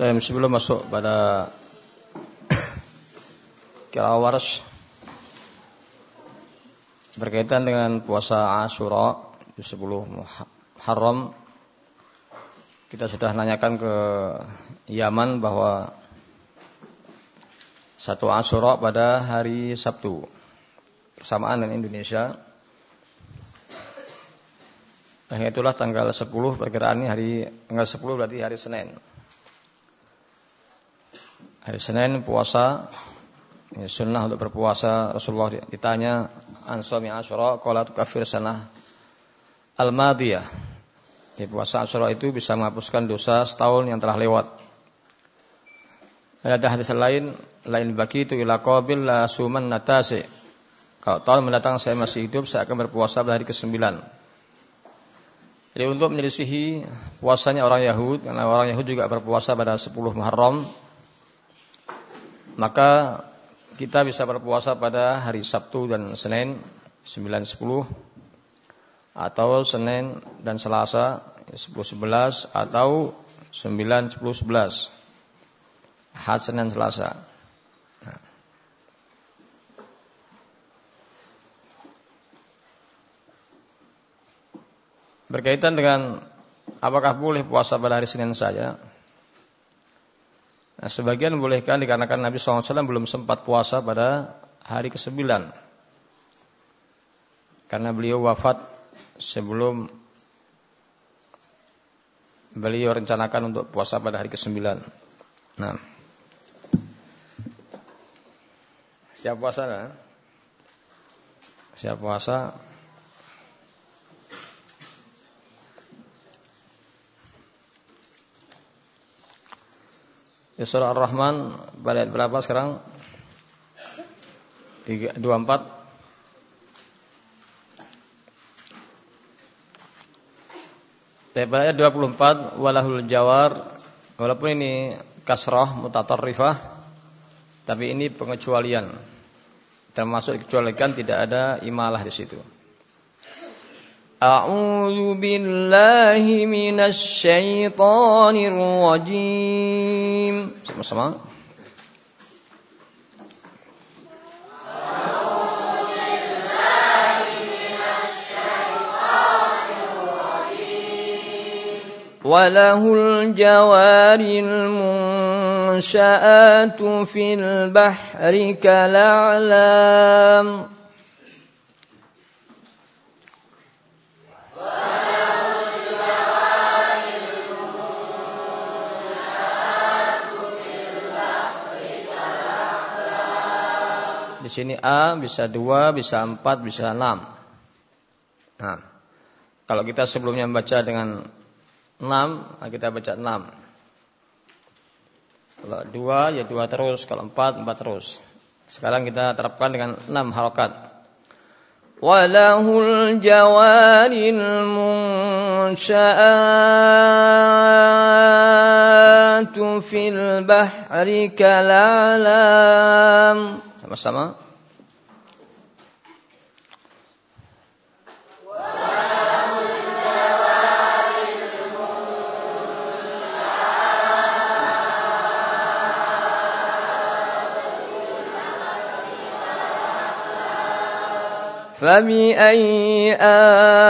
Dan sebelum masuk pada kira waras berkaitan dengan puasa Ashura di 10 Muharram kita sudah nanyakan ke Yaman bahwa satu Ashura pada hari Sabtu bersamaan dengan Indonesia. Nah, itulah tanggal 10 perkiraan ini hari tanggal 10 berarti hari Senin. Hari Senin puasa ya, sunnah untuk berpuasa Rasulullah ditanya an suami asyura qala tukafir sanah al-madiyah. Ya, puasa Asyura itu bisa menghapuskan dosa setahun yang telah lewat. Ada hadis lain, lain bagi itu ila qabil la suman natasi. Kalau tahun mendatang saya masih hidup, saya akan berpuasa pada hari ke-9. Jadi untuk menyelisihi puasanya orang Yahud, karena orang Yahud juga berpuasa pada 10 Muharram, maka kita bisa berpuasa pada hari Sabtu dan Senin 9 10 atau Senin dan Selasa 10 11 atau 9 10 11. Had Senin Selasa. Berkaitan dengan apakah boleh puasa pada hari Senin saja? Nah, sebagian bolehkan dikarenakan Nabi SAW belum sempat puasa pada hari ke-9. Karena beliau wafat sebelum beliau rencanakan untuk puasa pada hari ke-9. Nah. Siap puasa kan? Siap puasa Ya surah Ar-Rahman pada ayat berapa sekarang? 3 24 Pada ayat 24 walahul jawar walaupun ini kasrah mutatarrifah tapi ini pengecualian termasuk dikecualikan tidak ada imalah di situ. أعوذ بالله من الشيطان الرجيم. Sama-sama وله الجوار المنشآت في البحر كالأعلام Di sini A bisa dua, bisa empat, bisa enam. Nah, kalau kita sebelumnya membaca dengan enam, nah kita baca enam. Kalau dua, ya dua terus. Kalau empat, empat terus. Sekarang kita terapkan dengan enam harokat. Walahul jawaril المنشآت في البحر كالأعلام. Sama-sama. فبأي آلاء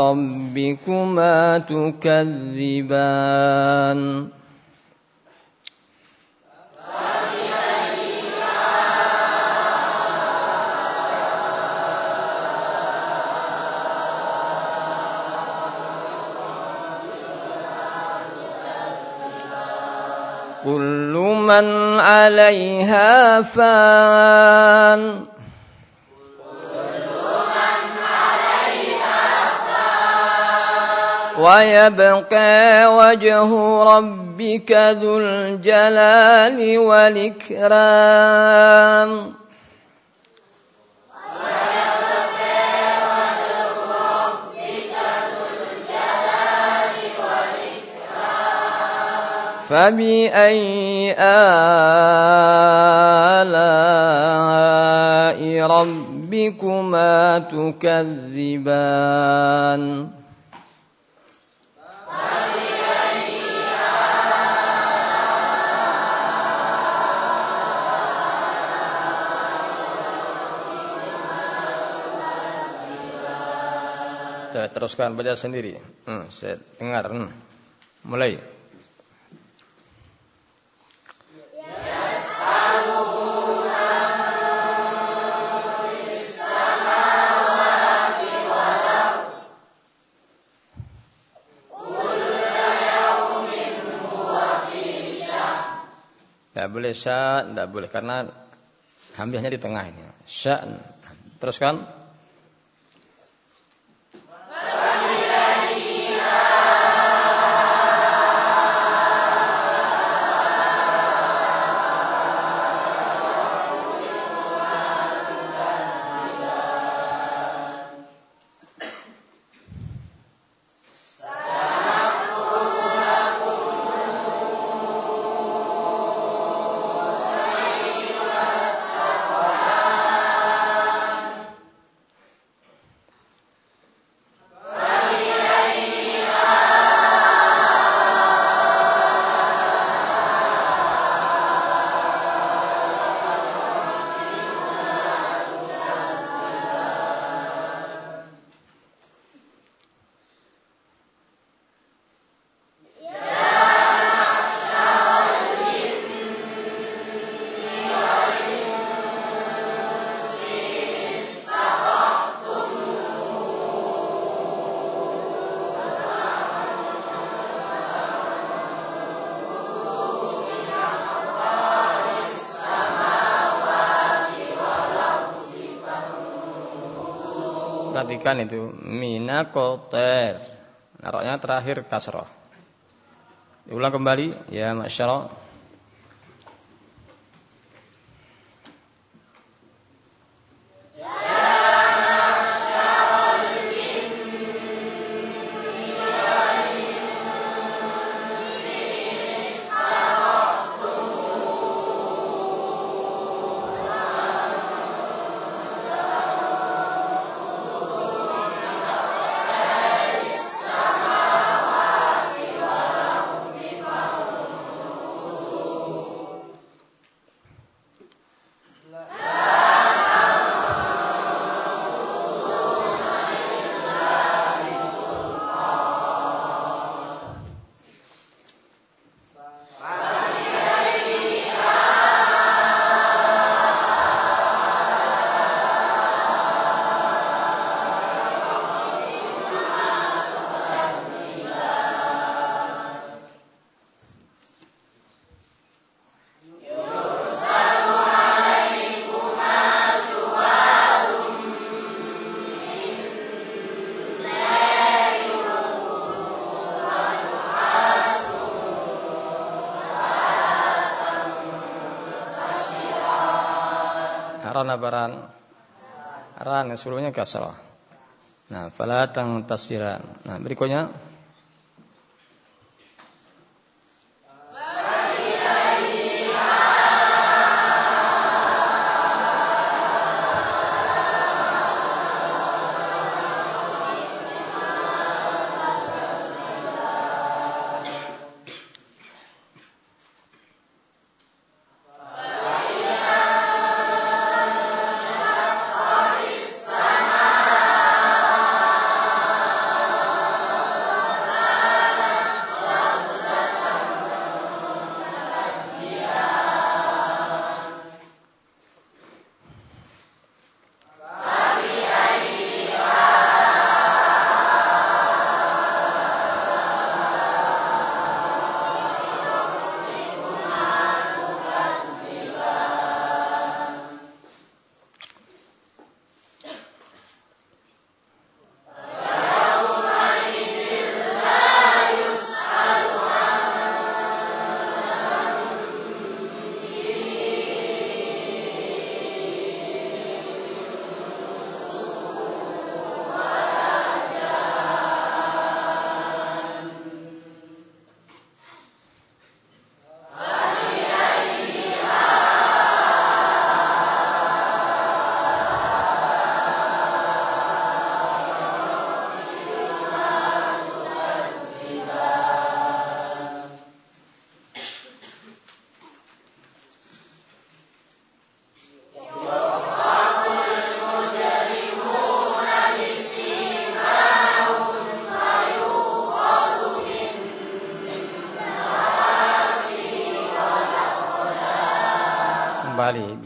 ربكما تكذبان كل من عليها فان. ويبقى وجه ربك ذو الجلال والإكرام. فبأي آلاء ربكما تكذبان teruskan baca sendiri. Hmm, saya dengar. Hmm. Mulai. Boleh sya, tidak boleh karena hamzahnya di tengah ini. Sya. Teruskan. Perhatikan itu mina koter. Naroknya terakhir kasroh. Diulang kembali ya masyaallah. Ran apa ran? Sebelumnya kasrah. Nah, fala tang tasiran. Nah, berikutnya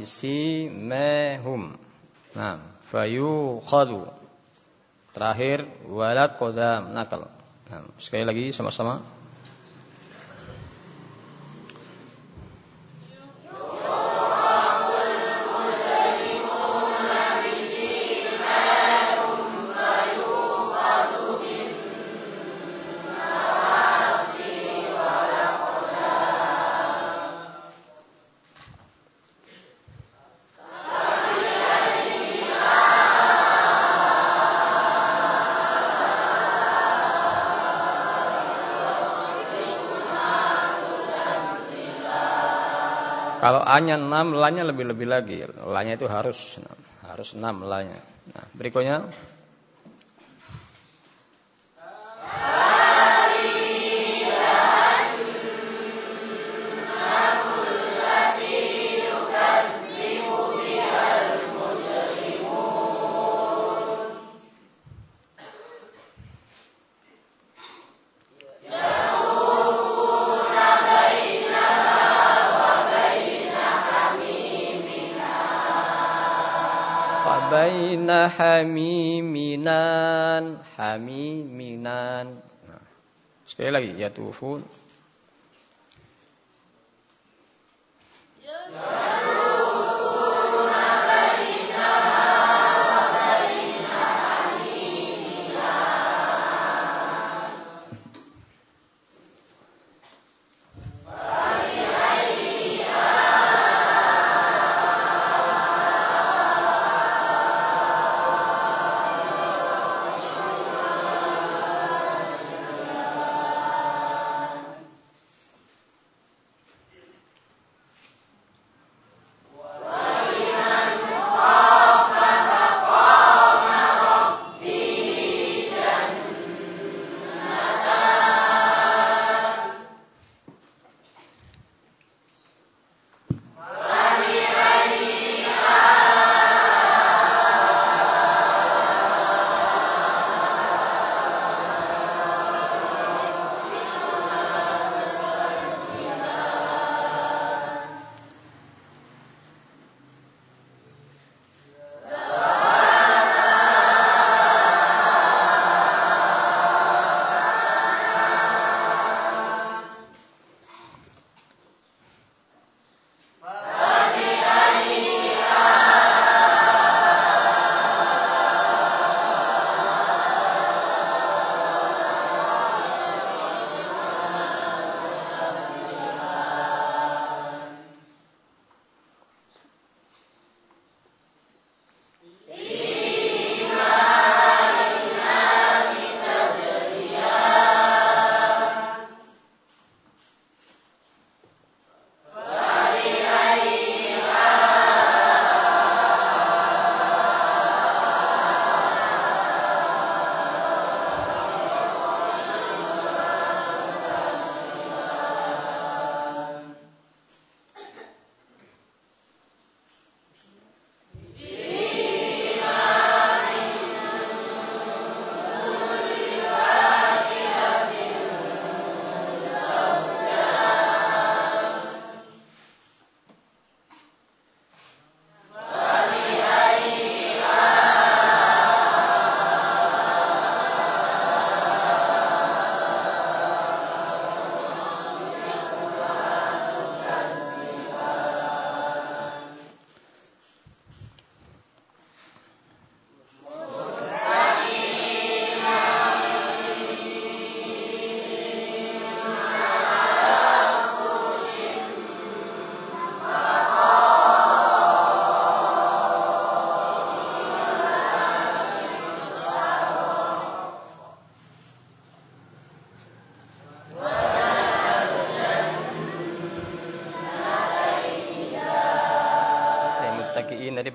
kembali bisi mehum. Nah, fayu khadu. Terakhir walak kodam nakal. Nah, sekali lagi sama-sama. Kalau A-nya 6, La-nya lebih-lebih lagi. La-nya itu harus harus 6 La-nya. Nah, berikutnya hamiminan hamiminan nah, sekali lagi ya tufun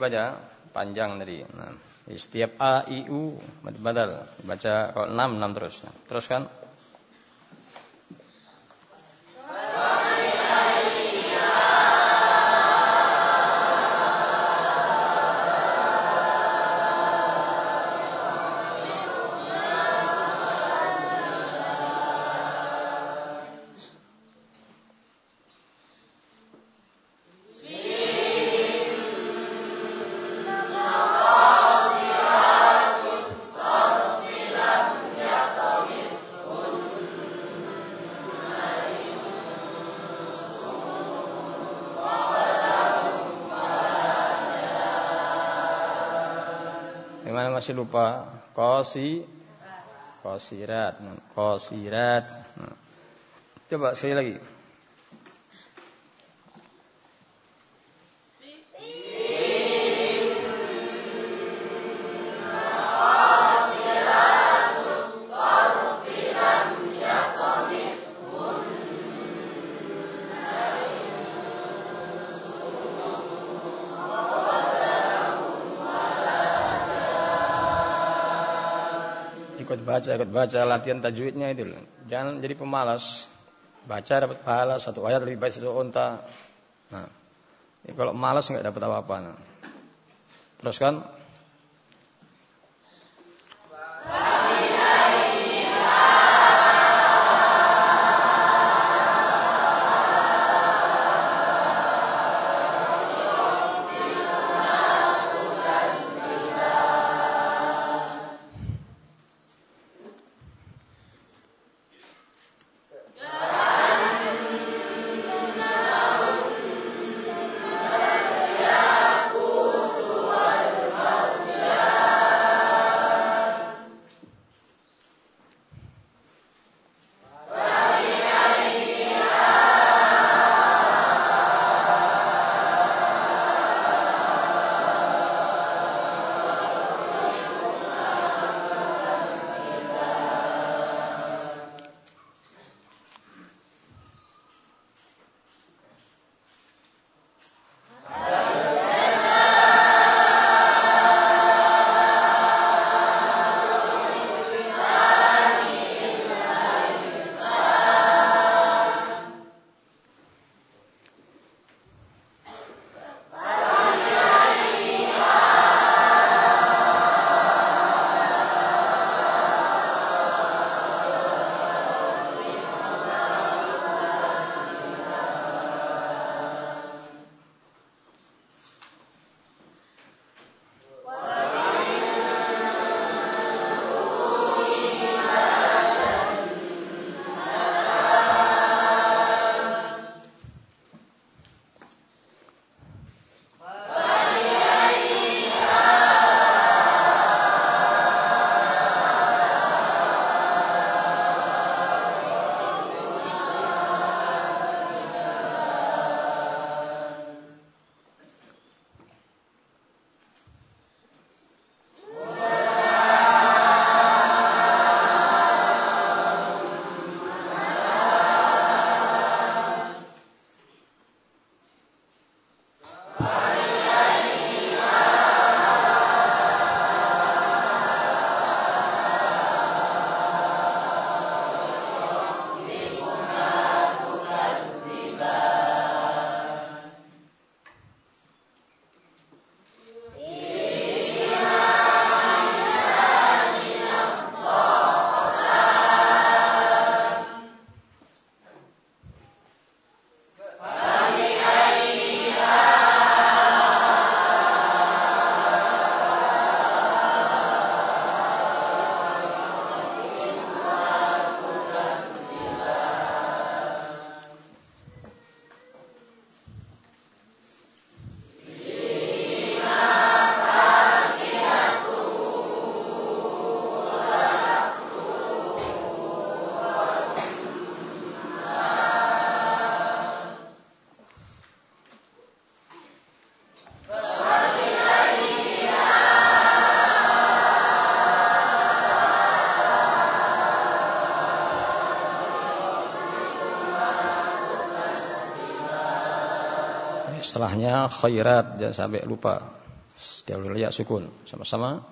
baca panjang tadi. Nah, setiap a i u badal baca kalau 6 6 terus. Nah, teruskan. Masih lupa. Kosi kosirat, kosirat. Coba sekali lagi. Ikut baca, ikut baca latihan tajwidnya itu. Jangan jadi pemalas. Baca dapat pahala satu ayat lebih baik satu unta. Nah, ya kalau malas nggak dapat apa-apa. Nah. Teruskan. Setelahnya khairat jangan sampai lupa. Setiap lihat sukun sama-sama.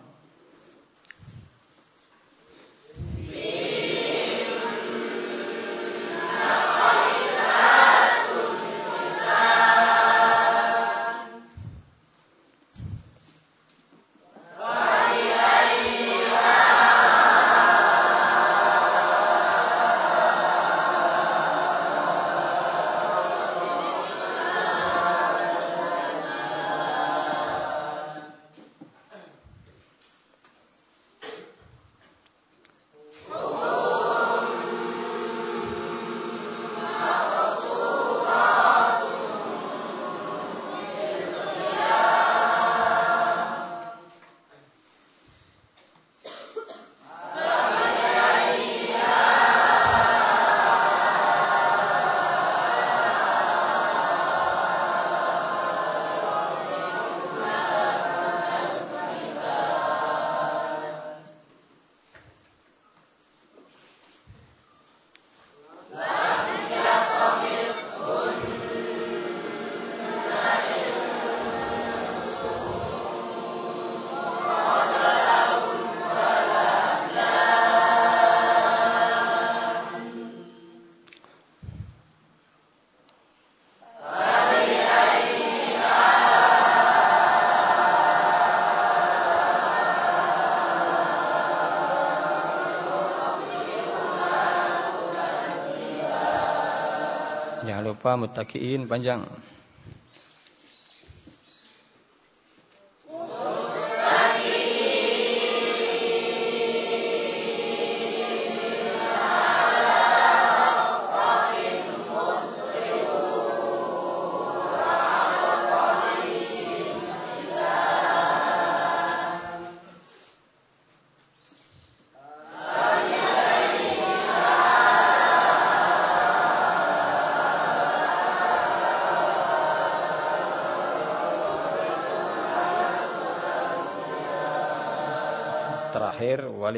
Jangan lupa mutakiin panjang.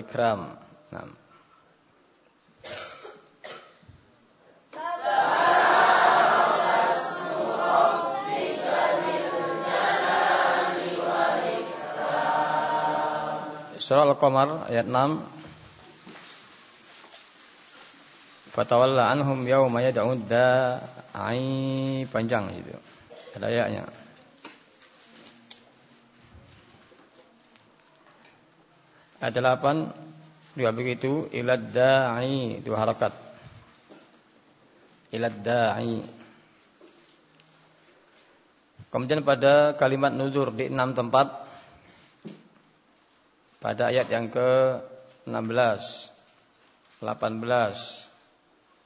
Ikram. Nah. Surah Al-Qamar ayat 6 Fatawalla anhum yawma yad'ud da'i panjang itu. Ada ayatnya. 8 juga begitu ilad da'i dua harakat. Ilad da'i. Kemudian pada kalimat nuzur di enam tempat pada ayat yang ke 16, 18,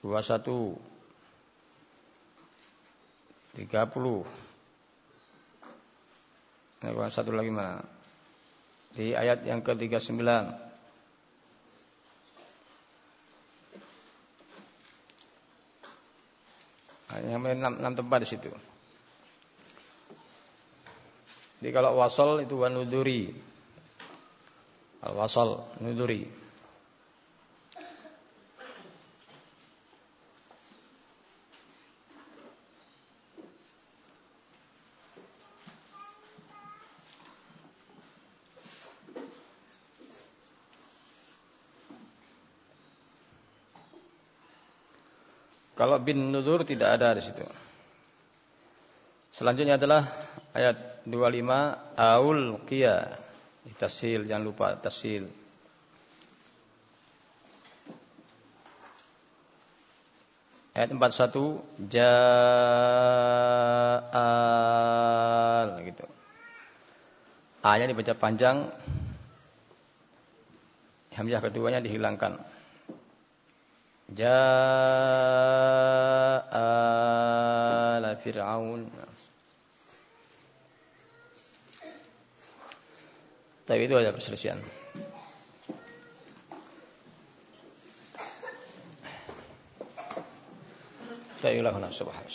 21, 30. Ini satu lagi mana? Di ayat yang ke-39. Yang enam, enam tempat di situ. Jadi kalau wasol itu wanuduri. Al wasol nuduri. Kalau bin nuzur tidak ada di situ. Selanjutnya adalah ayat 25 aul qia. Tasil jangan lupa tasil. Ayat 41 ja'al gitu. A-nya dibaca panjang. Hamzah keduanya dihilangkan. جاء آل فرعون Tapi itu ada perselisihan. Tapi sebuah hal.